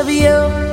of you.